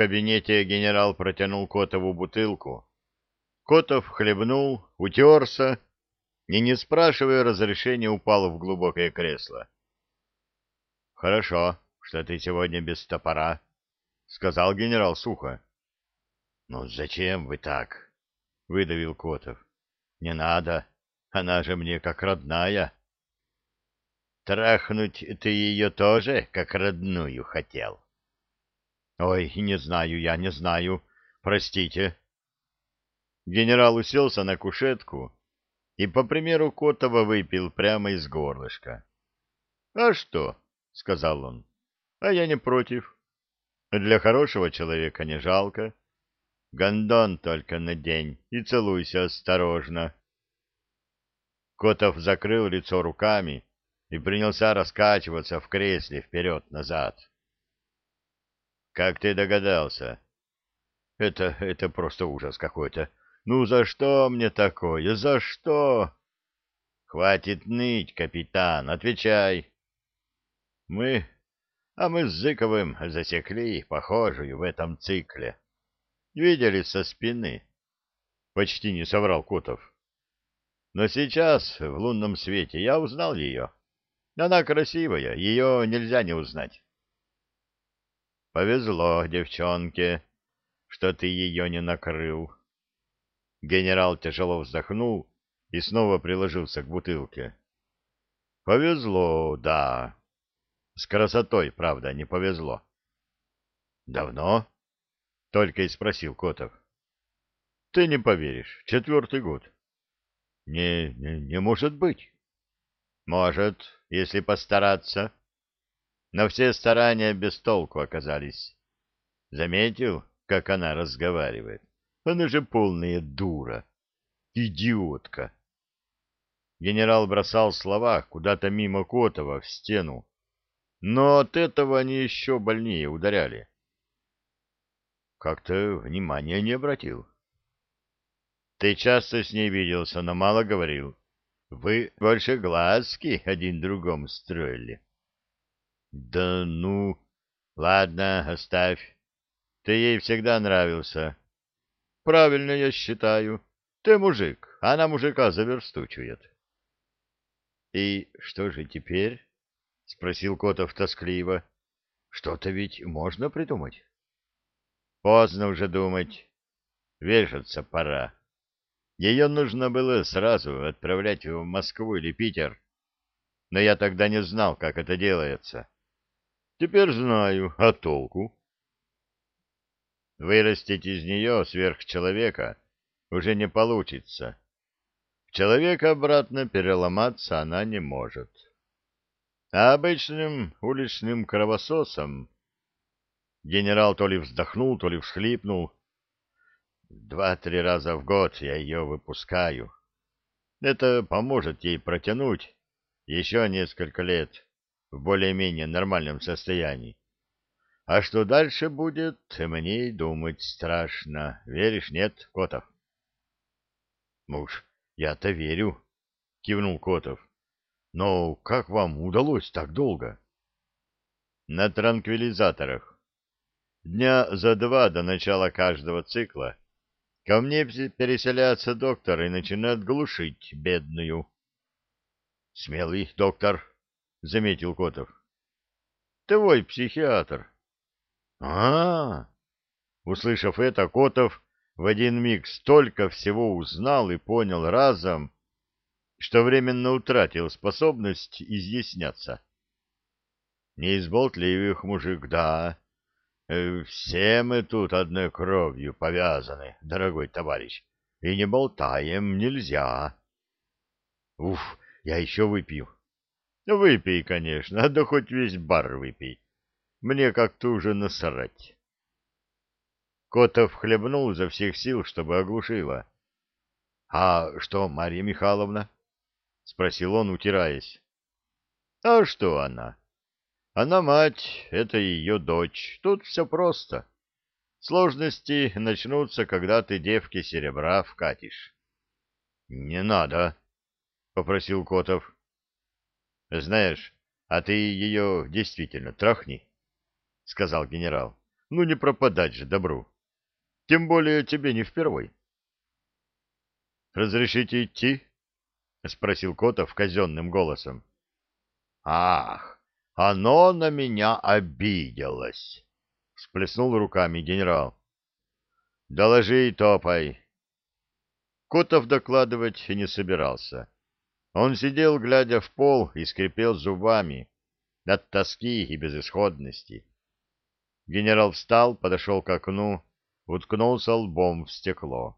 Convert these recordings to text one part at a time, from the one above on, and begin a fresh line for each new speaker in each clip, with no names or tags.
кабинете генерал протянул Котову бутылку. Котов хлебнул, утерся и, не спрашивая разрешения, упал в глубокое кресло. — Хорошо, что ты сегодня без топора, — сказал генерал сухо. — Ну зачем вы так? — выдавил Котов. — Не надо, она же мне как родная. — Трахнуть ты ее тоже как родную хотел? — Ой, не знаю я, не знаю. Простите. Генерал уселся на кушетку и, по примеру Котова, выпил прямо из горлышка. — А что? — сказал он. — А я не против. Для хорошего человека не жалко. Гондон только надень и целуйся осторожно. Котов закрыл лицо руками и принялся раскачиваться в кресле вперед-назад. — Как ты догадался? — Это... это просто ужас какой-то. Ну за что мне такое? За что? — Хватит ныть, капитан, отвечай. — Мы... А мы с Зыковым засекли похожую в этом цикле. Видели со спины. Почти не соврал Котов. Но сейчас, в лунном свете, я узнал ее. Она красивая, ее нельзя не узнать. Повезло девчонке, что ты ее не накрыл. Генерал тяжело вздохнул и снова приложился к бутылке. Повезло, да. С красотой, правда, не повезло. Давно? Только и спросил Котов. Ты не поверишь, четвертый год. Не, не, не может быть. Может, если постараться. Но все старания без толку оказались. Заметил, как она разговаривает? Она же полная дура. Идиотка. Генерал бросал слова куда-то мимо Котова в стену. Но от этого они еще больнее ударяли. Как-то внимания не обратил. Ты часто с ней виделся, но мало говорил. Вы больше глазки один другому строили. Да ну... Ладно, оставь. Ты ей всегда нравился. Правильно я считаю. Ты мужик, она мужика заверстучивает. И что же теперь? — спросил Котов тоскливо. — Что-то ведь можно придумать. — Поздно уже думать. Вешаться пора. Ее нужно было сразу отправлять в Москву или Питер, но я тогда не знал, как это делается. Теперь знаю, а толку? Вырастить из нее сверхчеловека уже не получится. В человека обратно переломаться она не может. А обычным уличным кровососом генерал то ли вздохнул, то ли всхлипнул, Два-три раза в год я ее выпускаю. Это поможет ей протянуть еще несколько лет в более-менее нормальном состоянии. А что дальше будет, мне и думать страшно. Веришь, нет, Котов? Муж, я-то верю, кивнул Котов. Но как вам удалось так долго? На транквилизаторах. Дня за два до начала каждого цикла Ко мне переселяется доктор и начинает глушить бедную. — Смелый доктор, — заметил Котов. — Твой психиатр. — А-а-а! Услышав это, Котов в один миг столько всего узнал и понял разом, что временно утратил способность изъясняться. Не из болтливых мужик, да, Э, все мы тут одной кровью повязаны, дорогой товарищ, и не болтаем нельзя. Уф, я еще выпью. Выпей, конечно, да хоть весь бар выпей. Мне как-то уже насрать. Котов хлебнул изо всех сил, чтобы оглушило. — А что, Марья Михайловна? — спросил он, утираясь. — А что она? Она мать, это ее дочь. Тут все просто. Сложности начнутся, когда ты девке серебра вкатишь. — Не надо, — попросил Котов. — Знаешь, а ты ее действительно трахни, — сказал генерал. Ну, не пропадать же добру. Тем более тебе не впервой. — Разрешите идти? — спросил Котов казенным голосом. — Ах, оно на меня обиделось! — всплеснул руками генерал. — Доложи и топай. Котов докладывать не собирался. Он сидел, глядя в пол, и скрипел зубами от тоски и безысходности. Генерал встал, подошел к окну, уткнулся лбом в стекло.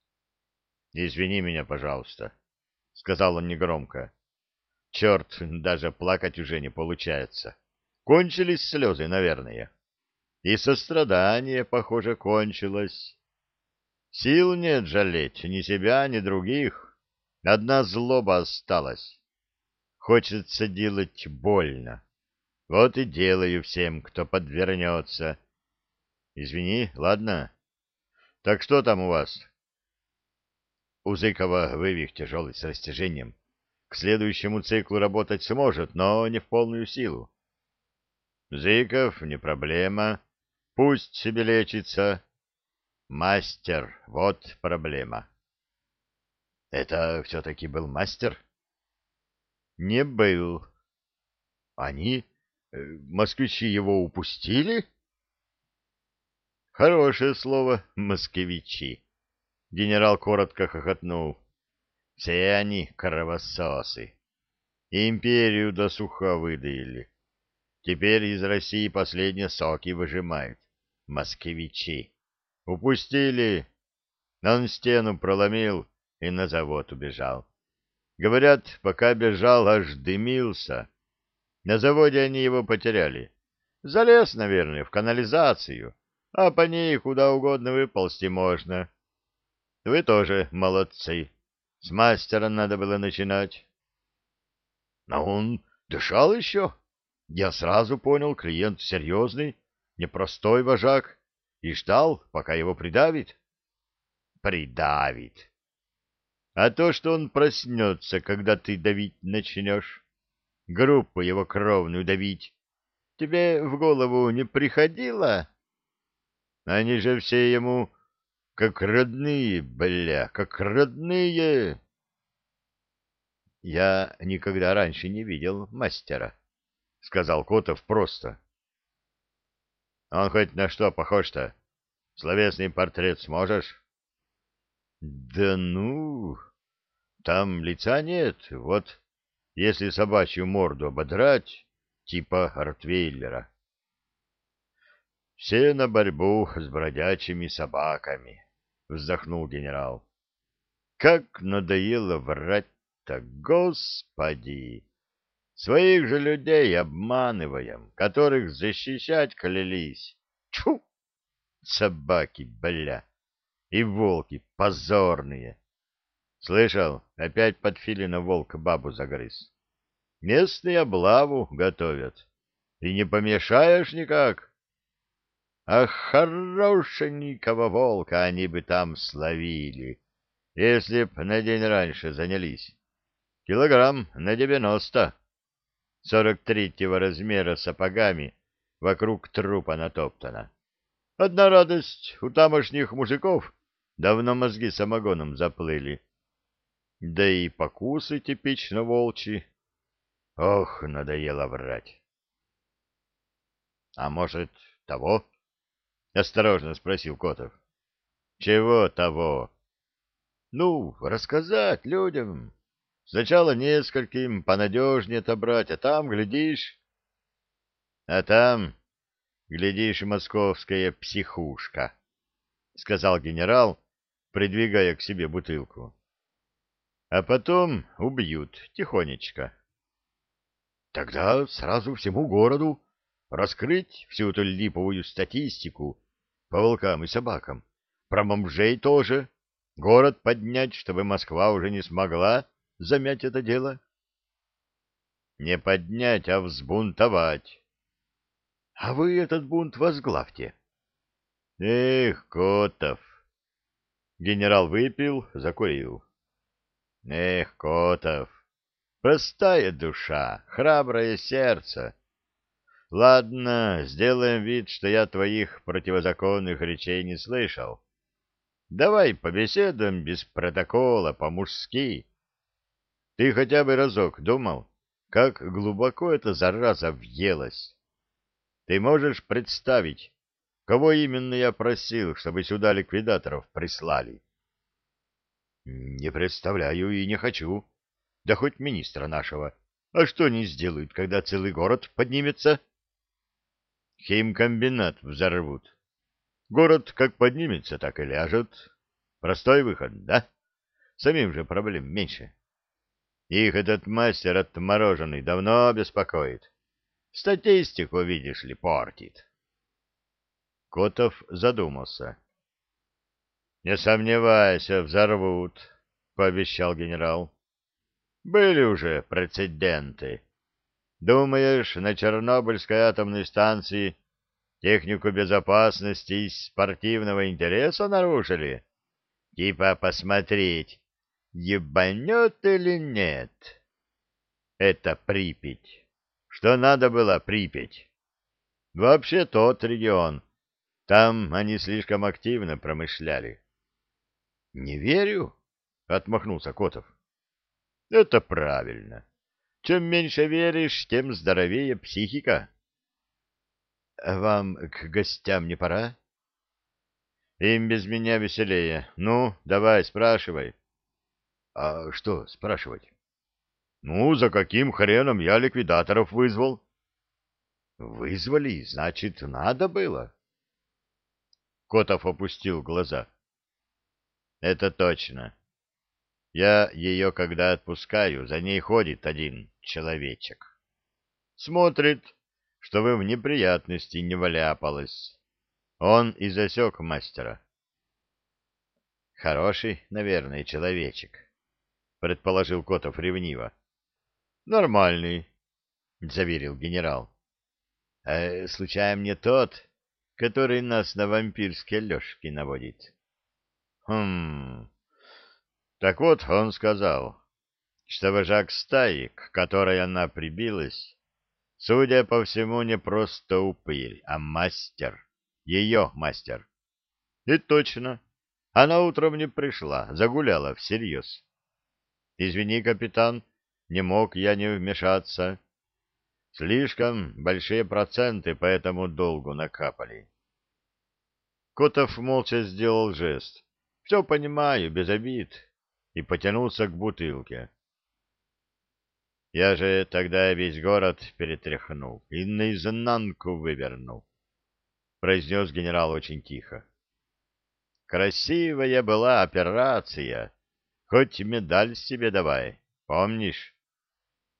— Извини меня, пожалуйста, — сказал он негромко. — Черт, даже плакать уже не получается. Кончились слезы, наверное. И сострадание, похоже, кончилось. Сил нет жалеть ни себя, ни других. Одна злоба осталась. Хочется делать больно. Вот и делаю всем, кто подвернется. Извини, ладно? Так что там у вас? У Зыкова вывих тяжелый с растяжением. К следующему циклу работать сможет, но не в полную силу. Зыков, не проблема. Пусть себе лечится. Мастер, вот проблема. Это все-таки был мастер? Не был. Они, э, москвичи, его упустили? Хорошее слово «москвичи». Генерал коротко хохотнул. Все они кровососы. Империю до суха выдаили. Теперь из России последние соки выжимают. Москвичи. Упустили. Он стену проломил и на завод убежал. Говорят, пока бежал, аж дымился. На заводе они его потеряли. Залез, наверное, в канализацию, а по ней куда угодно выползти можно. Вы тоже молодцы. С мастера надо было начинать. Но он дышал еще. Я сразу понял, клиент серьезный, непростой вожак и ждал, пока его придавит. Придавит. А то, что он проснется, когда ты давить начнешь, группу его кровную давить, тебе в голову не приходило? Они же все ему как родные, бля, как родные. Я никогда раньше не видел мастера, — сказал Котов просто. Он хоть на что похож-то? Словесный портрет сможешь? Да ну, там лица нет. Вот если собачью морду ободрать, типа Ротвейлера. Все на борьбу с бродячими собаками, вздохнул генерал. Как надоело врать-то, господи! Своих же людей обманываем, которых защищать клялись. Чу! Собаки, бля! И волки позорные! Слышал, опять под филина волк бабу загрыз. Местные облаву готовят. И не помешаешь никак. Ах, хорошенького волка они бы там словили, если б на день раньше занялись. Килограмм на девяносто сорок третьего размера сапогами вокруг трупа натоптана. Одна радость, у тамошних мужиков давно мозги самогоном заплыли. Да и покусы типично волчьи. Ох, надоело врать. — А может, того? — осторожно спросил Котов. — Чего того? — Ну, рассказать людям. Сначала нескольким понадежнее отобрать, а там, глядишь... А там, глядишь, московская психушка, — сказал генерал, придвигая к себе бутылку. А потом убьют тихонечко. Тогда сразу всему городу раскрыть всю эту липовую статистику по волкам и собакам. Про бомжей тоже. Город поднять, чтобы Москва уже не смогла замять это дело? Не поднять, а взбунтовать. А вы этот бунт возглавьте. Эх, Котов! Генерал выпил, закурил. Эх, Котов! Простая душа, храброе сердце. Ладно, сделаем вид, что я твоих противозаконных речей не слышал. Давай побеседуем без протокола, по-мужски. Ты хотя бы разок думал, как глубоко эта зараза въелась? Ты можешь представить, кого именно я просил, чтобы сюда ликвидаторов прислали? Не представляю и не хочу. Да хоть министра нашего. А что они сделают, когда целый город поднимется? Химкомбинат взорвут. Город как поднимется, так и ляжет. Простой выход, да? Самим же проблем меньше. Их этот мастер отмороженный давно беспокоит. Статистику, видишь ли, портит. Котов задумался. — Не сомневайся, взорвут, — пообещал генерал. — Были уже прецеденты. Думаешь, на Чернобыльской атомной станции технику безопасности из спортивного интереса нарушили? Типа посмотреть, ебанет или нет? Это Припять. Что надо было Припять? Вообще тот регион. Там они слишком активно промышляли. — Не верю, — отмахнулся Котов. — Это правильно. Чем меньше веришь, тем здоровее психика. — Вам к гостям не пора? — Им без меня веселее. Ну, давай, спрашивай. — А что спрашивать? — Ну, за каким хреном я ликвидаторов вызвал? — Вызвали, значит, надо было. Котов опустил глаза. — Это точно. Я ее, когда отпускаю, за ней ходит один человечек. Смотрит, что вы в неприятности не валяпалась. Он и засек мастера. Хороший, наверное, человечек, предположил Котов ревниво. Нормальный, заверил генерал. А случаем не тот, который нас на вампирские лёжки наводит? Хм, так вот, он сказал, что вожак стаи, к которой она прибилась, судя по всему, не просто упырь, а мастер, ее мастер. И точно, она утром не пришла, загуляла всерьез. Извини, капитан, не мог я не вмешаться. Слишком большие проценты по этому долгу накапали. Котов молча сделал жест. Все понимаю, без обид и потянулся к бутылке. Я же тогда весь город перетряхнул и наизнанку вывернул, — произнес генерал очень тихо. Красивая была операция, хоть медаль себе давай, помнишь?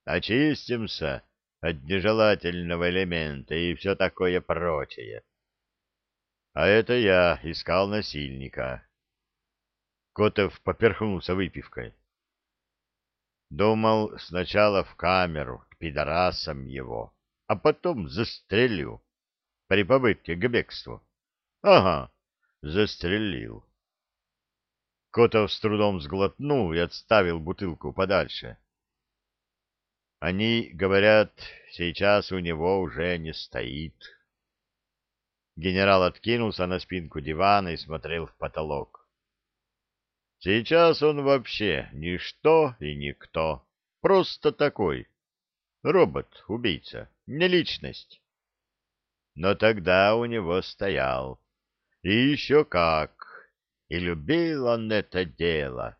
Очистимся от нежелательного элемента и все такое прочее. А это я искал насильника. Котов поперхнулся выпивкой. Думал сначала в камеру, к пидорасам его, а потом застрелю при попытке к бегству. Ага, застрелил. Котов с трудом сглотнул и отставил бутылку подальше. Они говорят, сейчас у него уже не стоит. Генерал откинулся на спинку дивана и смотрел в потолок. Сейчас он вообще ничто и никто. Просто такой. Робот-убийца, не личность. Но тогда у него стоял. И еще как. И любил он это дело.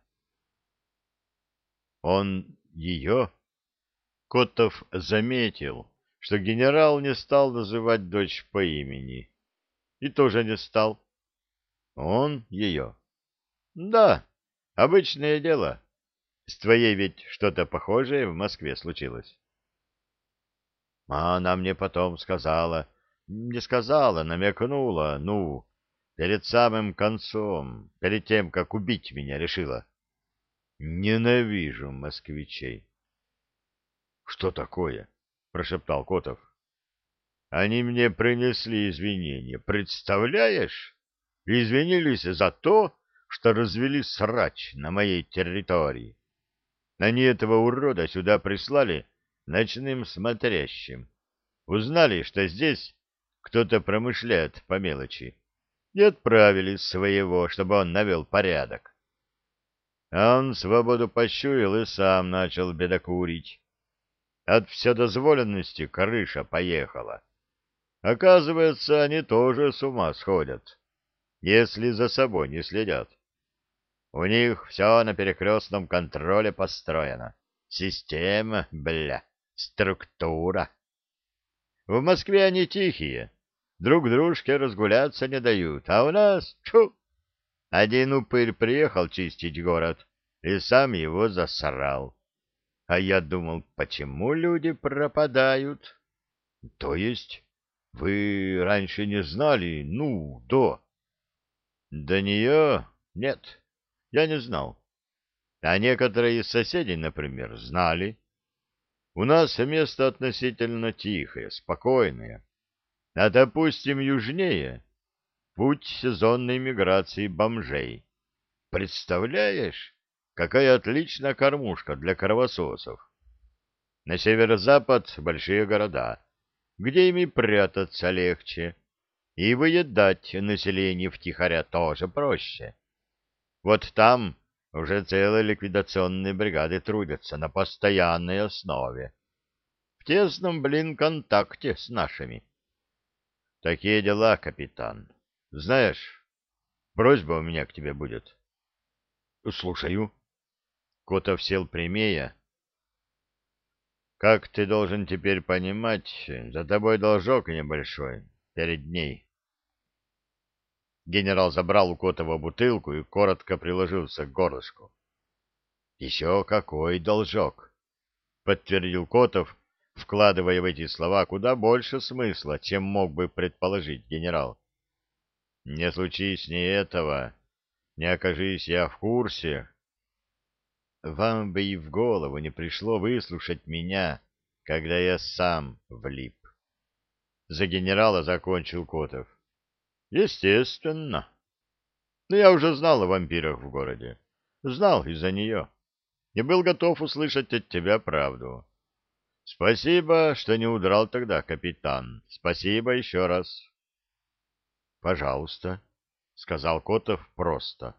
Он ее... Котов заметил, что генерал не стал называть дочь по имени. И тоже не стал. Он ее. Да, Обычное дело. С твоей ведь что-то похожее в Москве случилось. А она мне потом сказала, не сказала, намекнула, ну, перед самым концом, перед тем, как убить меня решила. Ненавижу москвичей. Что такое? прошептал Котов. Они мне принесли извинения, представляешь? Извинились за то, что развели срач на моей территории. Они этого урода сюда прислали ночным смотрящим. узнали, что здесь кто-то промышляет по мелочи, и отправили своего, чтобы он навел порядок. А он свободу пощуял и сам начал бедокурить. От вседозволенности крыша поехала. Оказывается, они тоже с ума сходят, если за собой не следят. У них все на перекрестном контроле построено. Система, бля, структура. В Москве они тихие, друг дружке разгуляться не дают, а у нас, чу, один упырь приехал чистить город и сам его засрал. А я думал, почему люди пропадают? То есть вы раньше не знали, ну, до? До нее нет, я не знал. А некоторые из соседей, например, знали. У нас место относительно тихое, спокойное. А, допустим, южнее — путь сезонной миграции бомжей. Представляешь, какая отличная кормушка для кровососов. На северо-запад — большие города, где ими прятаться легче, и выедать население втихаря тоже проще. Вот там уже целые ликвидационные бригады трудятся на постоянной основе. В тесном, блин, контакте с нашими. Такие дела, капитан. Знаешь, просьба у меня к тебе будет. Слушаю. Котов сел прямее. Как ты должен теперь понимать, за тобой должок небольшой перед ней. Генерал забрал у Котова бутылку и коротко приложился к горлышку. — Еще какой должок! — подтвердил Котов, вкладывая в эти слова куда больше смысла, чем мог бы предположить генерал. — Не случись ни этого, не окажись я в курсе. Вам бы и в голову не пришло выслушать меня, когда я сам влип. За генерала закончил Котов. — Естественно. Но я уже знал о вампирах в городе. Знал из-за нее. И был готов услышать от тебя правду. Спасибо, что не удрал тогда, капитан. Спасибо еще раз. Пожалуйста, сказал Котов просто.